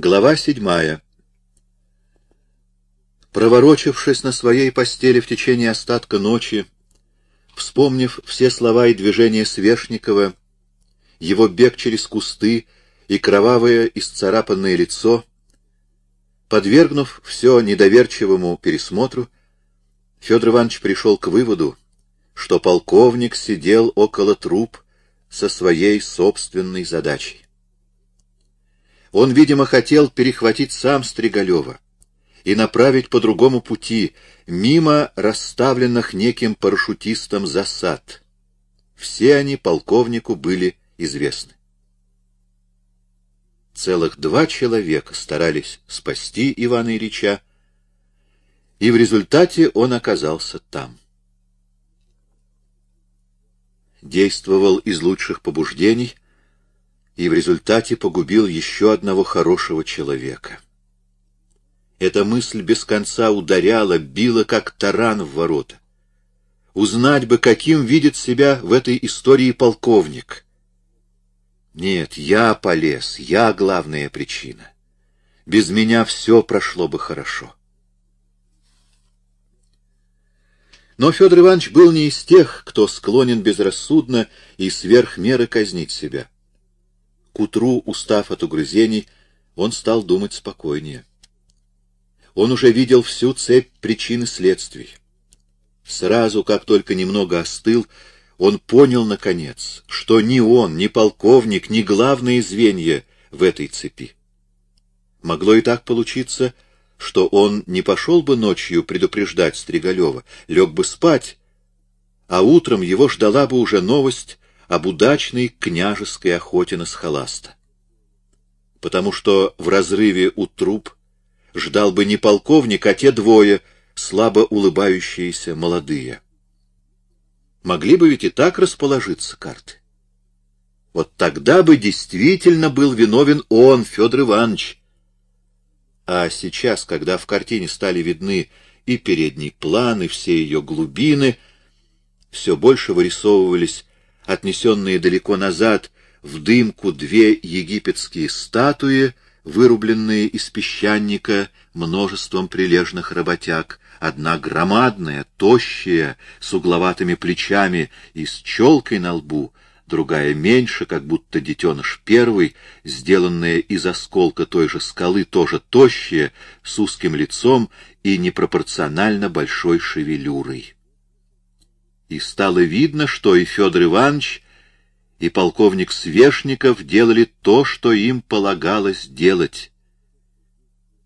Глава седьмая. Проворочившись на своей постели в течение остатка ночи, вспомнив все слова и движения Свешникова, его бег через кусты и кровавое исцарапанное лицо, подвергнув все недоверчивому пересмотру, Федор Иванович пришел к выводу, что полковник сидел около труп со своей собственной задачей. Он, видимо, хотел перехватить сам Стригалева и направить по другому пути, мимо расставленных неким парашютистом засад. Все они полковнику были известны. Целых два человека старались спасти Ивана Ильича, и в результате он оказался там. Действовал из лучших побуждений — и в результате погубил еще одного хорошего человека. Эта мысль без конца ударяла, била, как таран в ворота. Узнать бы, каким видит себя в этой истории полковник. Нет, я полез, я главная причина. Без меня все прошло бы хорошо. Но Федор Иванович был не из тех, кто склонен безрассудно и сверх меры казнить себя. К утру, устав от угрызений, он стал думать спокойнее. Он уже видел всю цепь причин и следствий. Сразу, как только немного остыл, он понял, наконец, что ни он, ни полковник, ни главные звенья в этой цепи. Могло и так получиться, что он не пошел бы ночью предупреждать Стригалева, лег бы спать, а утром его ждала бы уже новость об удачной княжеской охоте на схоласта. Потому что в разрыве у труп ждал бы не полковник, а те двое, слабо улыбающиеся молодые. Могли бы ведь и так расположиться карты. Вот тогда бы действительно был виновен он, Федор Иванович. А сейчас, когда в картине стали видны и передний план, и все ее глубины, все больше вырисовывались отнесенные далеко назад в дымку две египетские статуи, вырубленные из песчаника множеством прилежных работяг, одна громадная, тощая, с угловатыми плечами и с челкой на лбу, другая меньше, как будто детеныш первый, сделанная из осколка той же скалы, тоже тощая, с узким лицом и непропорционально большой шевелюрой и стало видно, что и Федор Иванович, и полковник Свешников делали то, что им полагалось делать.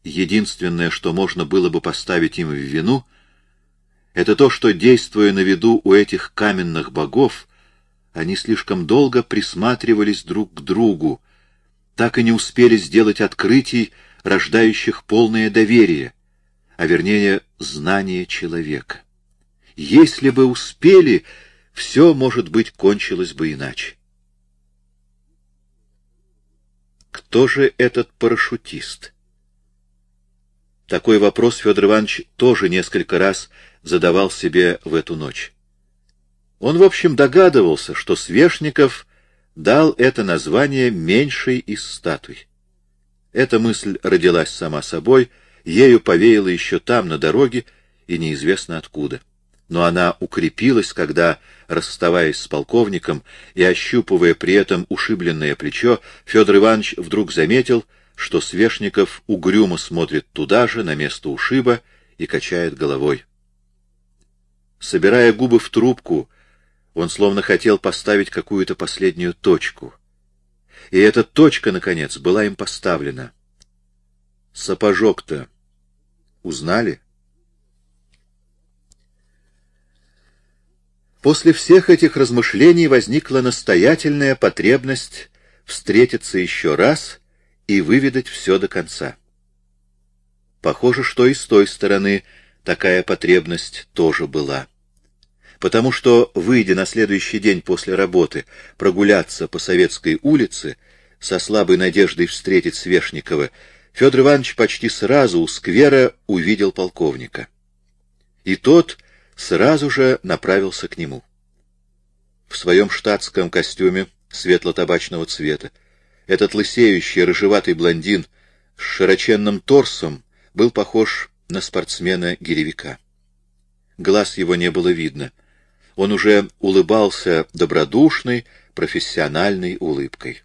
Единственное, что можно было бы поставить им в вину, это то, что, действуя на виду у этих каменных богов, они слишком долго присматривались друг к другу, так и не успели сделать открытий, рождающих полное доверие, а вернее знание человека. Если бы успели, все, может быть, кончилось бы иначе. Кто же этот парашютист? Такой вопрос Федор Иванович тоже несколько раз задавал себе в эту ночь. Он, в общем, догадывался, что Свешников дал это название меньшей из статуй. Эта мысль родилась сама собой, ею повеяло еще там, на дороге, и неизвестно откуда но она укрепилась, когда, расставаясь с полковником и ощупывая при этом ушибленное плечо, Федор Иванович вдруг заметил, что Свешников угрюмо смотрит туда же, на место ушиба, и качает головой. Собирая губы в трубку, он словно хотел поставить какую-то последнюю точку. И эта точка, наконец, была им поставлена. Сапожок-то узнали? После всех этих размышлений возникла настоятельная потребность встретиться еще раз и выведать все до конца. Похоже, что и с той стороны такая потребность тоже была. Потому что, выйдя на следующий день после работы прогуляться по Советской улице, со слабой надеждой встретить Свешникова, Федор Иванович почти сразу у сквера увидел полковника. И тот сразу же направился к нему. В своем штатском костюме светло-табачного цвета этот лысеющий рыжеватый блондин с широченным торсом был похож на спортсмена-гиревика. Глаз его не было видно. Он уже улыбался добродушной, профессиональной улыбкой.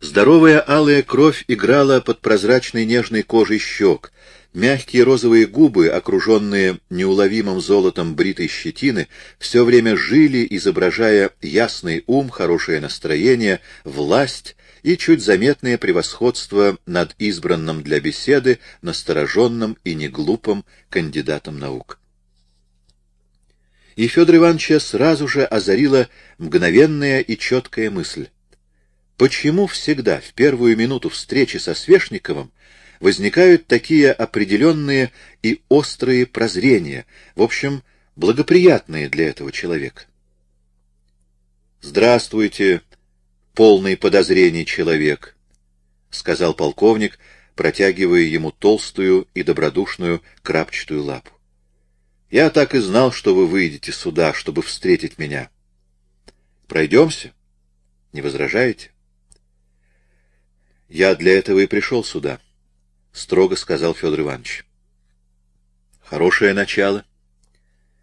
Здоровая алая кровь играла под прозрачной нежной кожей щек. Мягкие розовые губы, окруженные неуловимым золотом бритой щетины, все время жили, изображая ясный ум, хорошее настроение, власть и чуть заметное превосходство над избранным для беседы, настороженным и неглупым кандидатом наук. И Федор Ивановича сразу же озарила мгновенная и четкая мысль. Почему всегда в первую минуту встречи со Свешниковым возникают такие определенные и острые прозрения, в общем, благоприятные для этого человека? «Здравствуйте, полный подозрений человек», — сказал полковник, протягивая ему толстую и добродушную крапчатую лапу. «Я так и знал, что вы выйдете сюда, чтобы встретить меня. Пройдемся? Не возражаете?» Я для этого и пришел сюда, — строго сказал Федор Иванович. Хорошее начало.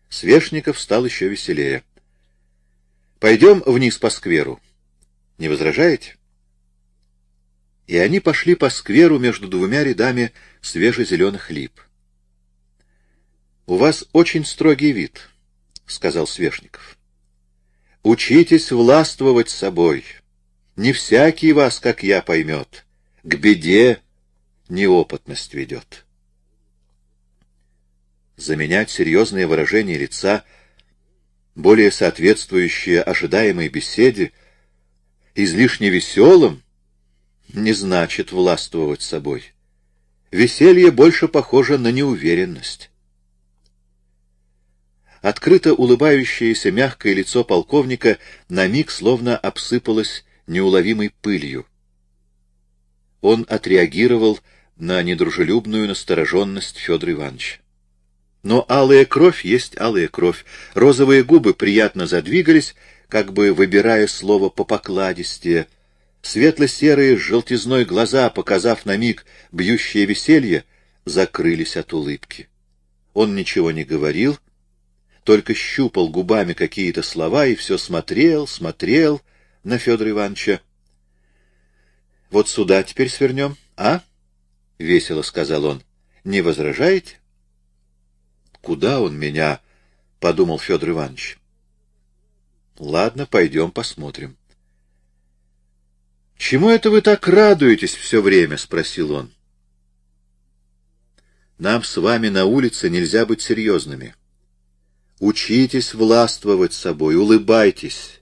Свешников стал еще веселее. Пойдем вниз по скверу. Не возражаете? И они пошли по скверу между двумя рядами свежезеленых лип. — У вас очень строгий вид, — сказал Свешников. — Учитесь властвовать собой. — не всякий вас, как я, поймет. К беде неопытность ведет. Заменять серьезное выражение лица, более соответствующее ожидаемой беседе, излишне веселым, не значит властвовать собой. Веселье больше похоже на неуверенность. Открыто улыбающееся мягкое лицо полковника на миг словно обсыпалось неуловимой пылью. Он отреагировал на недружелюбную настороженность Федора Ивановича. Но алая кровь есть алая кровь. Розовые губы приятно задвигались, как бы выбирая слово по покладистее. Светло-серые с желтизной глаза, показав на миг бьющее веселье, закрылись от улыбки. Он ничего не говорил, только щупал губами какие-то слова и все смотрел, смотрел, на Федора Ивановича. — Вот сюда теперь свернем, а? — весело сказал он. — Не возражаете? — Куда он меня? — подумал Федор Иванович. — Ладно, пойдем посмотрим. — Чему это вы так радуетесь все время? — спросил он. — Нам с вами на улице нельзя быть серьезными. Учитесь властвовать собой, улыбайтесь.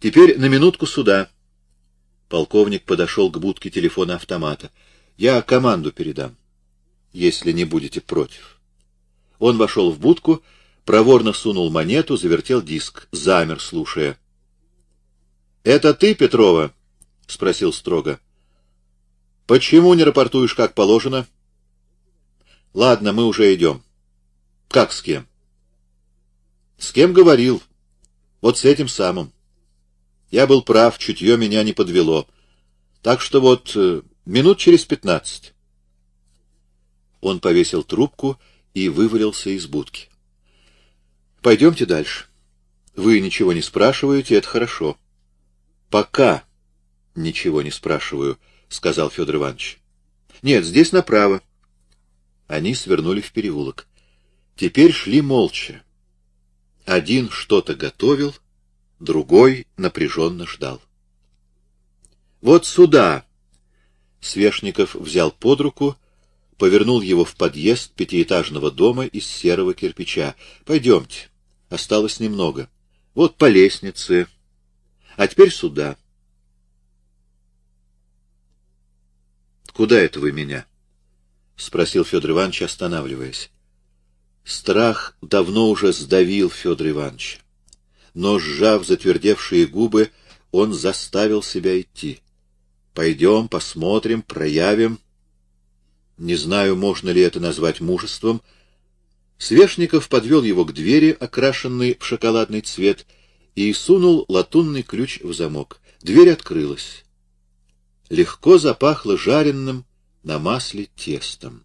Теперь на минутку сюда. Полковник подошел к будке телефона автомата. Я команду передам, если не будете против. Он вошел в будку, проворно сунул монету, завертел диск, замер, слушая. — Это ты, Петрова? — спросил строго. — Почему не рапортуешь, как положено? — Ладно, мы уже идем. — Как с кем? — С кем говорил? Вот с этим самым. Я был прав, чутье меня не подвело. Так что вот э, минут через пятнадцать. Он повесил трубку и вывалился из будки. Пойдемте дальше. Вы ничего не спрашиваете, это хорошо. Пока ничего не спрашиваю, сказал Федор Иванович. Нет, здесь направо. Они свернули в переулок. Теперь шли молча. Один что-то готовил, другой напряженно ждал. «Вот сюда!» Свешников взял под руку, повернул его в подъезд пятиэтажного дома из серого кирпича. «Пойдемте, осталось немного. Вот по лестнице. А теперь сюда». «Куда это вы меня?» — спросил Федор Иванович, останавливаясь. Страх давно уже сдавил Федор Иванович но, сжав затвердевшие губы, он заставил себя идти. «Пойдем, посмотрим, проявим». Не знаю, можно ли это назвать мужеством. Свешников подвел его к двери, окрашенной в шоколадный цвет, и сунул латунный ключ в замок. Дверь открылась. Легко запахло жареным, на масле тестом.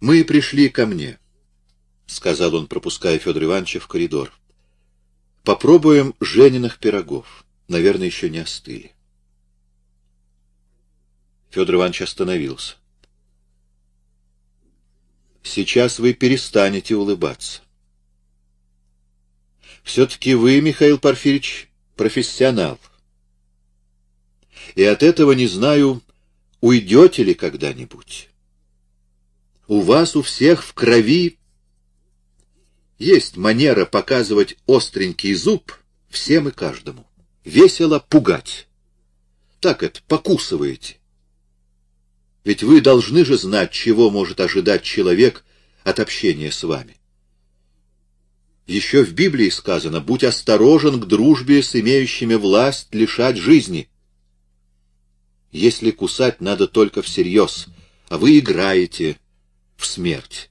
«Мы пришли ко мне», — сказал он, пропуская Федора Ивановича в коридор. «Попробуем Жениных пирогов. Наверное, еще не остыли». Федор Иванович остановился. «Сейчас вы перестанете улыбаться. Все-таки вы, Михаил Порфирьевич, профессионал. И от этого, не знаю, уйдете ли когда-нибудь. У вас у всех в крови есть манера показывать остренький зуб всем и каждому. Весело пугать. Так это, покусываете. Ведь вы должны же знать, чего может ожидать человек от общения с вами. Еще в Библии сказано, будь осторожен к дружбе с имеющими власть лишать жизни. Если кусать надо только всерьез, а вы играете в смерть.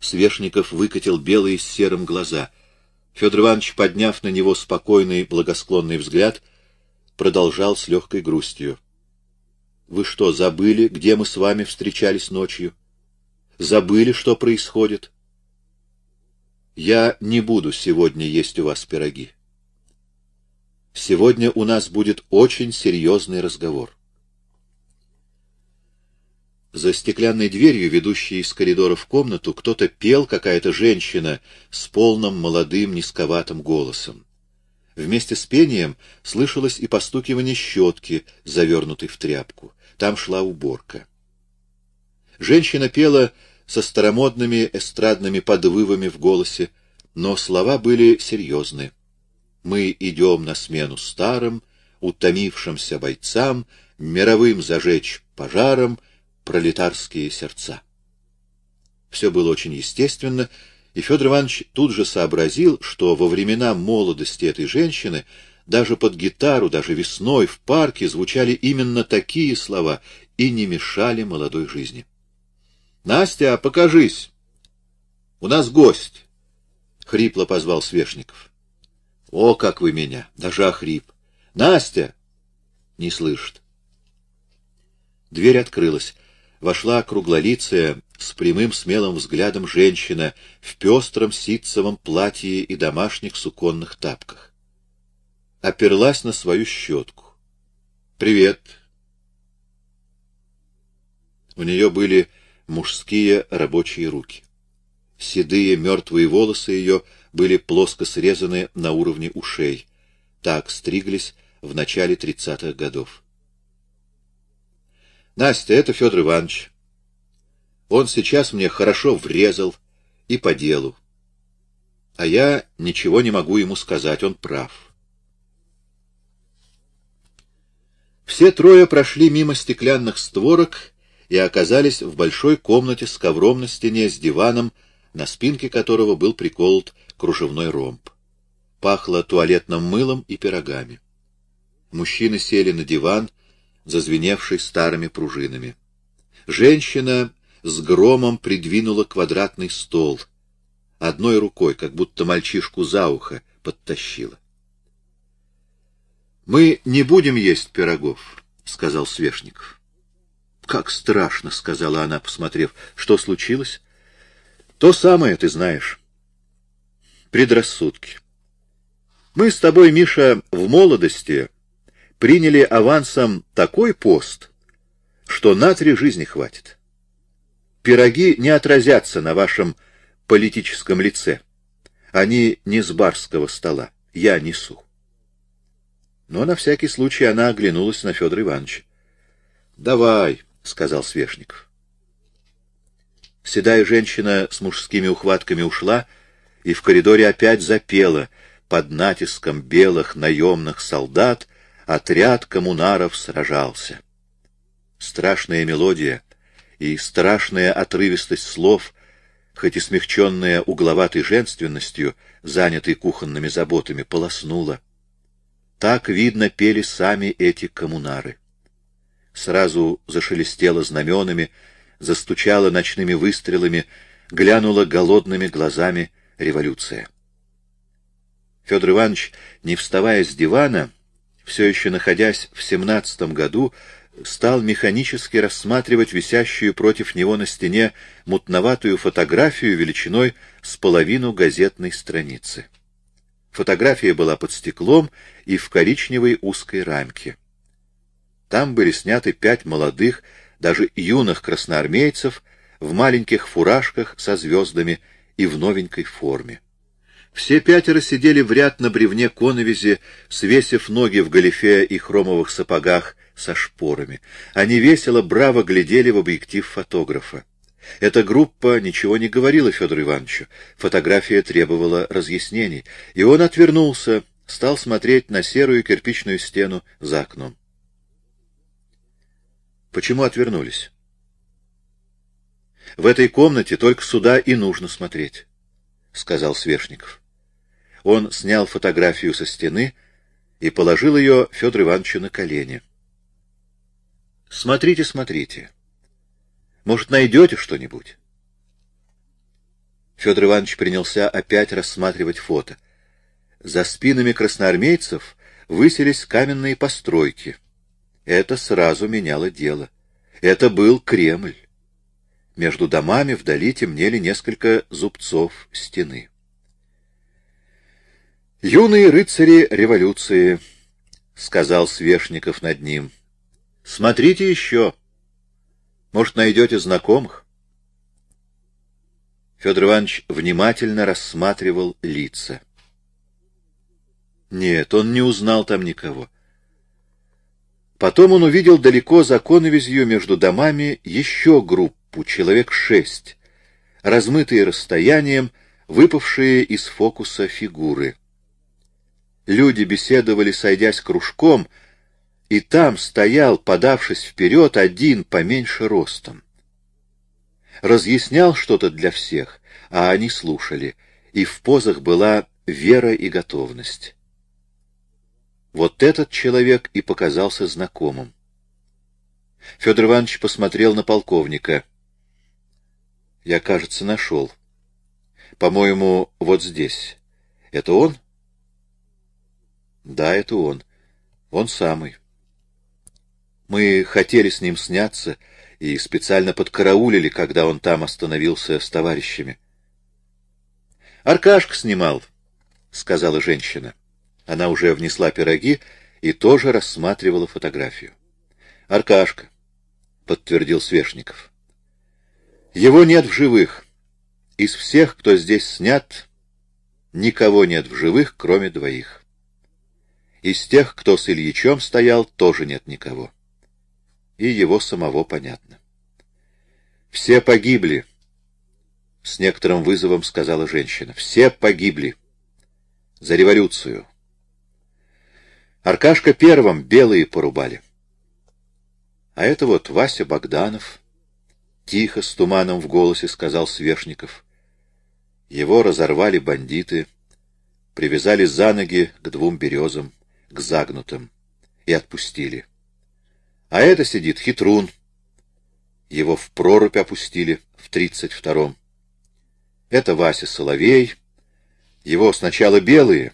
Свешников выкатил белые с серым глаза. Федор Иванович, подняв на него спокойный, благосклонный взгляд, продолжал с легкой грустью. — Вы что, забыли, где мы с вами встречались ночью? Забыли, что происходит? Я не буду сегодня есть у вас пироги. Сегодня у нас будет очень серьезный разговор. За стеклянной дверью, ведущей из коридора в комнату, кто-то пел, какая-то женщина с полным молодым низковатым голосом. Вместе с пением слышалось и постукивание щетки, завернутой в тряпку. Там шла уборка. Женщина пела со старомодными эстрадными подвывами в голосе, но слова были серьезны. «Мы идем на смену старым, утомившимся бойцам, мировым зажечь пожаром, пролетарские сердца». Все было очень естественно, и Федор Иванович тут же сообразил, что во времена молодости этой женщины даже под гитару, даже весной в парке звучали именно такие слова и не мешали молодой жизни. — Настя, покажись! У нас гость! — хрипло позвал Свешников. — О, как вы меня! Даже охрип! — Настя! — не слышит. Дверь открылась. Вошла круглолицая, с прямым смелым взглядом женщина в пестром ситцевом платье и домашних суконных тапках. Оперлась на свою щетку. «Привет!» У нее были мужские рабочие руки. Седые мертвые волосы ее были плоско срезаны на уровне ушей. Так стриглись в начале тридцатых годов. «Настя, это Федор Иванович. Он сейчас мне хорошо врезал и по делу. А я ничего не могу ему сказать, он прав». Все трое прошли мимо стеклянных створок и оказались в большой комнате с ковром на стене, с диваном, на спинке которого был приколот кружевной ромб. Пахло туалетным мылом и пирогами. Мужчины сели на диван, зазвеневший старыми пружинами. Женщина с громом придвинула квадратный стол. Одной рукой, как будто мальчишку за ухо, подтащила. — Мы не будем есть пирогов, — сказал Свешников. — Как страшно, — сказала она, посмотрев. — Что случилось? — То самое, ты знаешь. Предрассудки. Мы с тобой, Миша, в молодости приняли авансом такой пост, что на три жизни хватит. Пироги не отразятся на вашем политическом лице. Они не с барского стола. Я несу. Но на всякий случай она оглянулась на Федора Ивановича. — Давай, — сказал Свешников. Седая женщина с мужскими ухватками ушла и в коридоре опять запела. Под натиском белых наемных солдат отряд коммунаров сражался. Страшная мелодия и страшная отрывистость слов, хоть и смягченная угловатой женственностью, занятой кухонными заботами, полоснула. Так, видно, пели сами эти коммунары сразу зашелестела знаменами, застучала ночными выстрелами, глянула голодными глазами революция. Федор Иванович, не вставая с дивана, все еще находясь в семнадцатом году, стал механически рассматривать висящую против него на стене мутноватую фотографию величиной с половину газетной страницы. Фотография была под стеклом и в коричневой узкой рамке. Там были сняты пять молодых, даже юных красноармейцев в маленьких фуражках со звездами и в новенькой форме. Все пятеро сидели в ряд на бревне коновизи, свесив ноги в галифе и хромовых сапогах со шпорами. Они весело, браво глядели в объектив фотографа. Эта группа ничего не говорила Федору Ивановичу. Фотография требовала разъяснений, и он отвернулся, стал смотреть на серую кирпичную стену за окном. Почему отвернулись? В этой комнате только сюда и нужно смотреть, — сказал Свешников. Он снял фотографию со стены и положил ее Федору Ивановичу на колени. «Смотрите, смотрите. Может, найдете что-нибудь?» Федор Иванович принялся опять рассматривать фото. За спинами красноармейцев высились каменные постройки. Это сразу меняло дело. Это был Кремль. Между домами вдали темнели несколько зубцов стены. «Юные рыцари революции», — сказал Свешников над ним. «Смотрите еще. Может, найдете знакомых?» Федор Иванович внимательно рассматривал лица. Нет, он не узнал там никого. Потом он увидел далеко за коновизью между домами еще группу, человек шесть, размытые расстоянием, выпавшие из фокуса фигуры — Люди беседовали, сойдясь кружком, и там стоял, подавшись вперед, один поменьше ростом. Разъяснял что-то для всех, а они слушали, и в позах была вера и готовность. Вот этот человек и показался знакомым. Федор Иванович посмотрел на полковника. Я, кажется, нашел. По-моему, вот здесь. Это он? Да, это он. Он самый. Мы хотели с ним сняться и специально подкараулили, когда он там остановился с товарищами. «Аркашка снимал», — сказала женщина. Она уже внесла пироги и тоже рассматривала фотографию. «Аркашка», — подтвердил Свешников. «Его нет в живых. Из всех, кто здесь снят, никого нет в живых, кроме двоих». Из тех, кто с Ильичом стоял, тоже нет никого. И его самого понятно. Все погибли, — с некоторым вызовом сказала женщина. Все погибли. За революцию. Аркашка первым белые порубали. А это вот Вася Богданов, — тихо, с туманом в голосе сказал Свешников. Его разорвали бандиты, привязали за ноги к двум березам к загнутым и отпустили. А это сидит хитрун. Его в прорубь опустили в тридцать втором. Это Вася Соловей. Его сначала белые,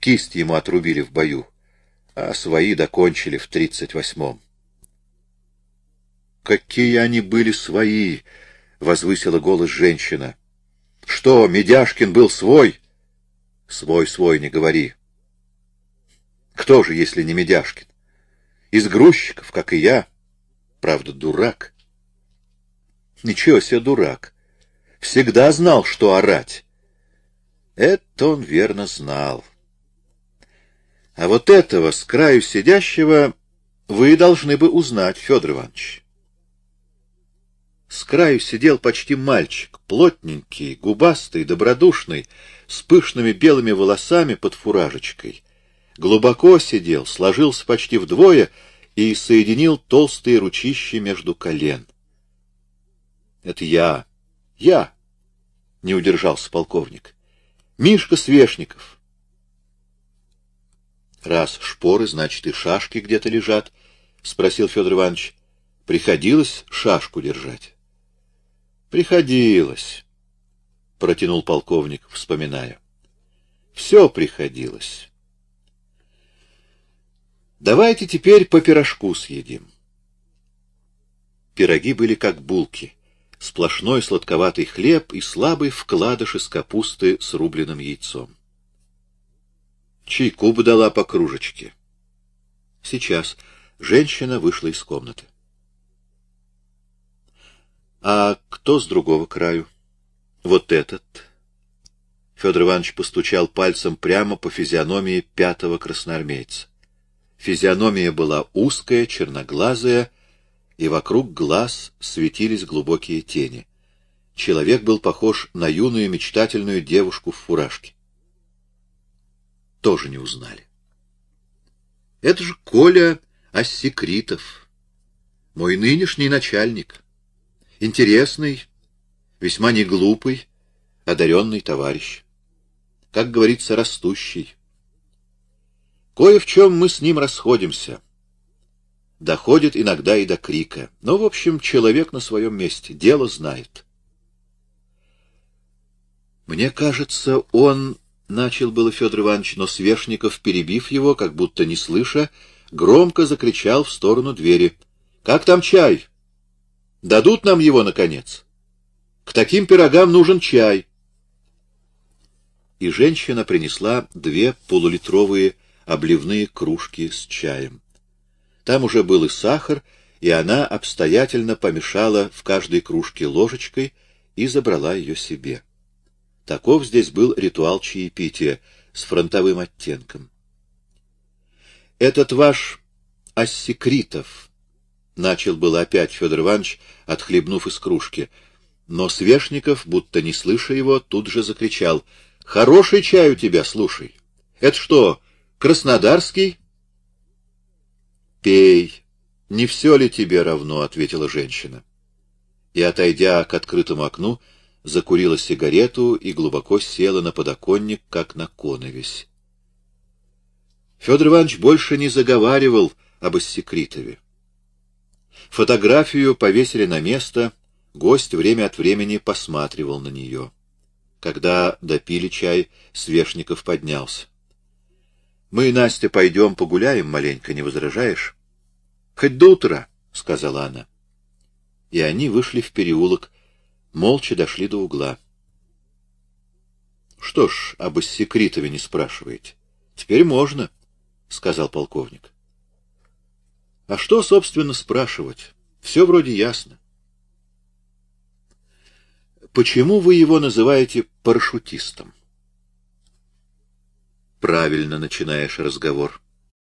кисть ему отрубили в бою, а свои докончили в тридцать восьмом. «Какие они были свои!» — возвысила голос женщина. «Что, Медяшкин был свой?» «Свой-свой, не говори. Кто же, если не Медяшкин? Из грузчиков, как и я. Правда, дурак. Ничего себе дурак. Всегда знал, что орать. Это он верно знал. А вот этого с краю сидящего вы должны бы узнать, Федор Иванович. С краю сидел почти мальчик, плотненький, губастый, добродушный, с пышными белыми волосами под фуражечкой — глубоко сидел, сложился почти вдвое и соединил толстые ручища между колен. — Это я, я, — не удержался полковник. — Мишка Свешников. — Раз шпоры, значит, и шашки где-то лежат, — спросил Федор Иванович. — Приходилось шашку держать? — Приходилось, — протянул полковник, вспоминая. — Все приходилось. Давайте теперь по пирожку съедим. Пироги были как булки. Сплошной сладковатый хлеб и слабый вкладыш из капусты с рубленым яйцом. Чайку бы дала по кружечке. Сейчас женщина вышла из комнаты. А кто с другого краю? Вот этот. Федор Иванович постучал пальцем прямо по физиономии пятого красноармейца. Физиономия была узкая, черноглазая, и вокруг глаз светились глубокие тени. Человек был похож на юную мечтательную девушку в фуражке. Тоже не узнали. Это же Коля Ассекритов, мой нынешний начальник. Интересный, весьма неглупый, одаренный товарищ. Как говорится, растущий. Кое в чем мы с ним расходимся. Доходит иногда и до крика. Но, в общем, человек на своем месте, дело знает. Мне кажется, он... Начал было Федор Иванович, но Свешников, перебив его, как будто не слыша, громко закричал в сторону двери. — Как там чай? Дадут нам его, наконец? К таким пирогам нужен чай. И женщина принесла две полулитровые обливные кружки с чаем. Там уже был и сахар, и она обстоятельно помешала в каждой кружке ложечкой и забрала ее себе. Таков здесь был ритуал чаепития с фронтовым оттенком. «Этот ваш Ассекритов», — начал было опять Федор Иванович, отхлебнув из кружки, но Свешников, будто не слыша его, тут же закричал «Хороший чай у тебя, слушай! Это что, краснодарский?» «Пей, не все ли тебе равно?» — ответила женщина. И, отойдя к открытому окну, — закурила сигарету и глубоко села на подоконник, как на коновесь. Федор Иванович больше не заговаривал об Иссекритове. Фотографию повесили на место, гость время от времени посматривал на нее. Когда допили чай, Свешников поднялся. — Мы, Настя, пойдем погуляем маленько, не возражаешь? — Хоть до утра, — сказала она. И они вышли в переулок, молча дошли до угла. — Что ж, об Иссекритове не спрашиваете. — Теперь можно, — сказал полковник. — А что, собственно, спрашивать? Все вроде ясно. — Почему вы его называете парашютистом? — Правильно начинаешь разговор.